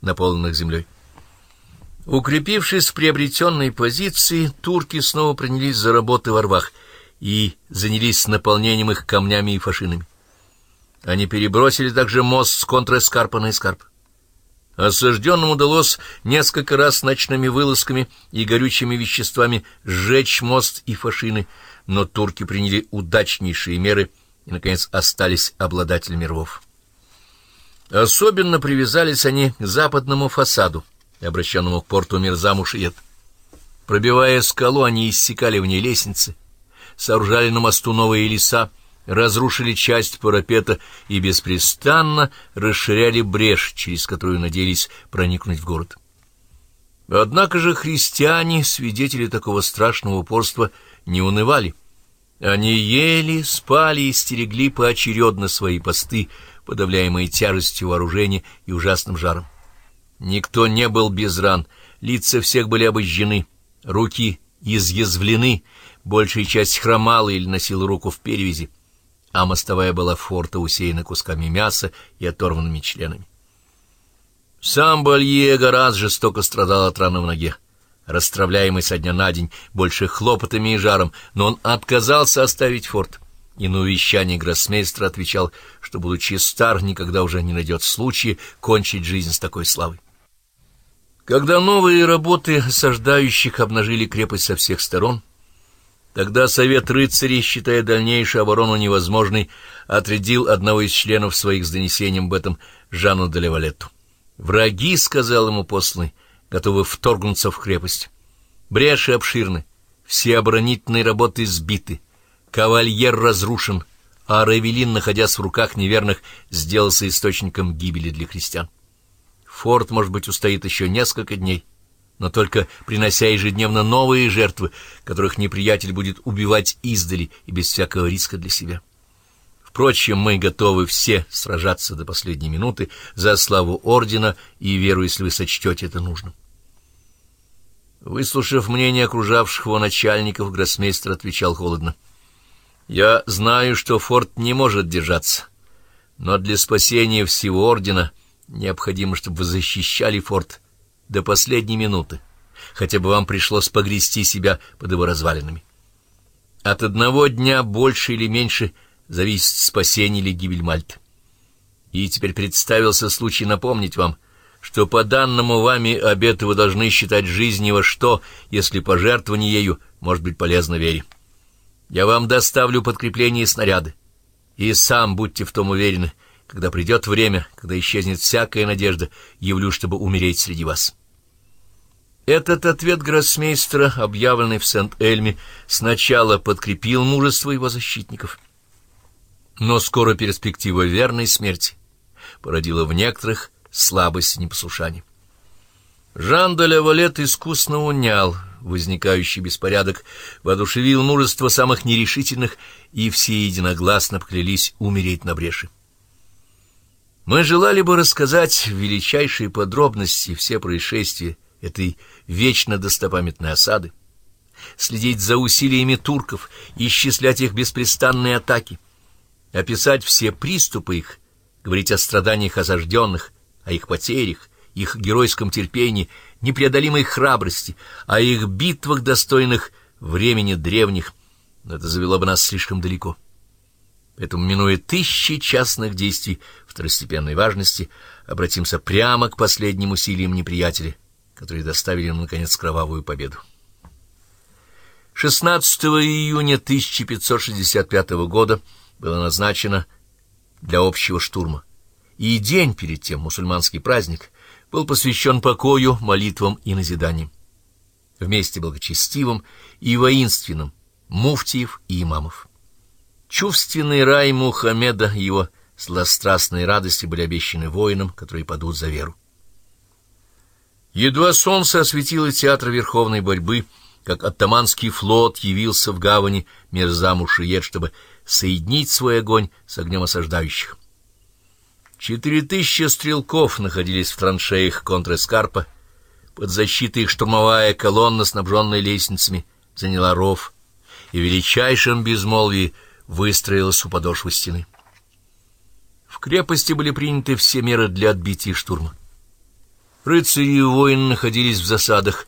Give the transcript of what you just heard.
наполненных землей. Укрепившись в приобретенной позиции, турки снова принялись за работы во рвах и занялись наполнением их камнями и фашинами. Они перебросили также мост с контрэскарпа на эскарп. Осажденным удалось несколько раз ночными вылазками и горючими веществами сжечь мост и фашины, но турки приняли удачнейшие меры и, наконец, остались обладателями рвов. Особенно привязались они к западному фасаду, обращенному к порту Мирзамушиет. Пробивая скалу, они иссекали в ней лестницы, сооружали на мосту новые леса, разрушили часть парапета и беспрестанно расширяли брешь, через которую надеялись проникнуть в город. Однако же христиане, свидетели такого страшного упорства, не унывали. Они ели, спали и стерегли поочередно свои посты, подавляемые тяжестью вооружения и ужасным жаром. Никто не был без ран, лица всех были обожжены, руки изъязвлены, большая часть хромала или носила руку в перевязи а мостовая была форта усеяна кусками мяса и оторванными членами. Сам Бальего раз жестоко страдал от раны в ноге, расстравляемый со дня на день больше хлопотами и жаром, но он отказался оставить форт, и на увещание гроссмейстера отвечал, что, будучи стар, никогда уже не найдет случая кончить жизнь с такой славой. Когда новые работы осаждающих обнажили крепость со всех сторон, Тогда совет рыцарей, считая дальнейшую оборону невозможной, отрядил одного из членов своих с донесением об этом Жанну де Левалетту. «Враги, — сказал ему посланный, — готовы вторгнуться в крепость. Бреши обширны, все оборонительные работы сбиты, кавальер разрушен, а Равелин, находясь в руках неверных, сделался источником гибели для христиан. Форт, может быть, устоит еще несколько дней» но только принося ежедневно новые жертвы, которых неприятель будет убивать издали и без всякого риска для себя. Впрочем, мы готовы все сражаться до последней минуты за славу ордена и веру, если вы сочтете это нужным. Выслушав мнение окружавших его начальников, гроссмейстер отвечал холодно. «Я знаю, что форт не может держаться, но для спасения всего ордена необходимо, чтобы вы защищали форт» до последней минуты, хотя бы вам пришлось погрести себя под его развалинами. От одного дня больше или меньше зависит спасение или гибель Мальты. И теперь представился случай напомнить вам, что по данному вами обету вы должны считать жизнь его что, если пожертвование ею может быть полезно вере. Я вам доставлю подкрепление и снаряды, и сам будьте в том уверены, когда придет время, когда исчезнет всякая надежда, явлю, чтобы умереть среди вас». Этот ответ гроссмейстера, объявленный в Сент-Эльме, сначала подкрепил мужество его защитников. Но скоро перспектива верной смерти породила в некоторых слабость и непослушание. Жан де Лавалет искусно унял возникающий беспорядок, воодушевил мужество самых нерешительных, и все единогласно поклялись умереть на бреши. Мы желали бы рассказать в величайшие подробности все происшествия этой вечно достопамятной осады, следить за усилиями турков, исчислять их беспрестанные атаки, описать все приступы их, говорить о страданиях осажденных, о их потерях, их геройском терпении, непреодолимой храбрости, о их битвах, достойных времени древних, но это завело бы нас слишком далеко. Поэтому, минуя тысячи частных действий второстепенной важности, обратимся прямо к последним усилиям неприятеля — которые доставили ему, наконец, кровавую победу. 16 июня 1565 года было назначено для общего штурма, и день перед тем, мусульманский праздник, был посвящен покою, молитвам и назиданиям, вместе благочестивым и воинственным, муфтиев и имамов. Чувственный рай Мухаммеда и его сладострастные радости были обещаны воинам, которые падут за веру. Едва солнце осветило театр верховной борьбы, как оттаманский флот явился в гавани Мерзамушиет, чтобы соединить свой огонь с огнем осаждающих. Четыре тысячи стрелков находились в траншеях контрэскарпа. Под защитой их штурмовая колонна, снабженная лестницами, заняла ров и в величайшем безмолвии выстроилась у подошвы стены. В крепости были приняты все меры для отбития штурма. Рыцари и воины находились в засадах,